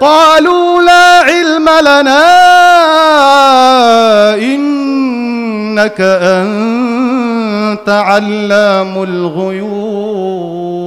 قالوا لا علم لنا إنك أنت علام الغيوب.